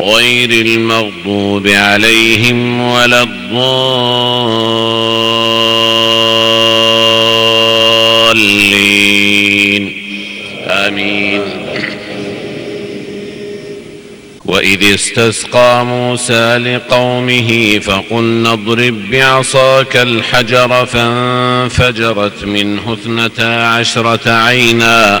غير المغضوب عليهم ولا الضالين. آمين. وإذ استسقى موسى لقومه فقلنا اضرب بعصاك الحجر فانفجرت منه اثنتا عشرة عينا.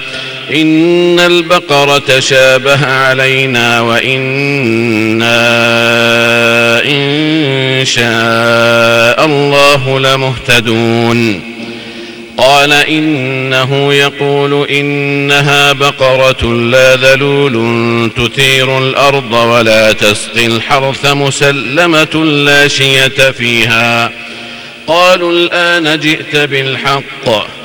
إن البقرة شابه علينا وإنا إن شاء الله لمهتدون. قال إنه يقول إنها بقرة لا ذلول تثير الأرض ولا تسقي الحرث مسلمة لا شية فيها. قالوا الآن جئت بالحق.